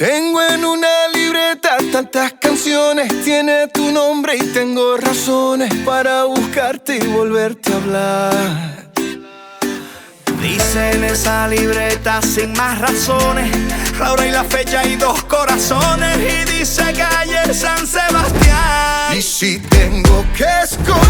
Tengo en una libreta tantas canciones, tiene tu nombre y tengo razones para buscarte y volverte a hablar. Dice en esa libreta sin más razones, la hora y la fecha y dos corazones y dice calle San Sebastián. Y si tengo que escoger,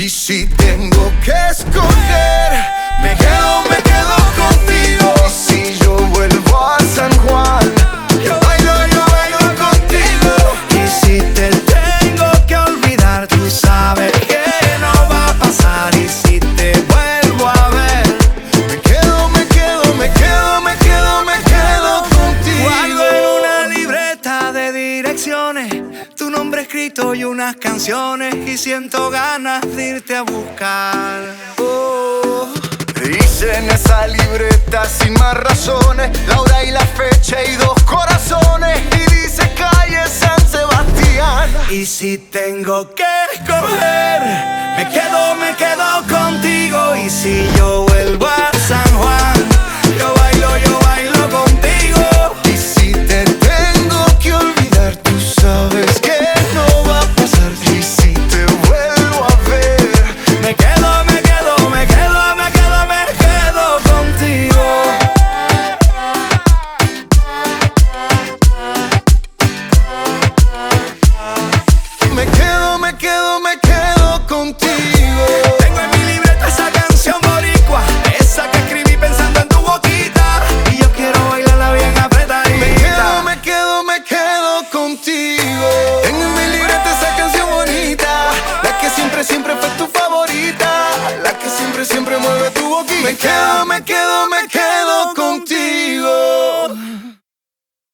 Y si tengo que escoger, me quedo, me quedo contigo. Si yo vuelvo a San Juan, yo bailo, yo bailo contigo. Y si te tengo que olvidar, tú sabes que no va a pasar. Y si te vuelvo a ver, Me quedo, me quedo, me quedo, me quedo, me quedo contigo. guardo en una libreta de direcciones tu nombre escrito y unas canciones. Y siento ganas de irte a buscar. Oh, Dice en esa libreta sin más razones La hora y la fecha y dos corazones Y dice calle San Sebastián Y si tengo que escoger, me quedo, me quedo contigo. Y si yo me quedo, Me quedo, me quedo, me quedo.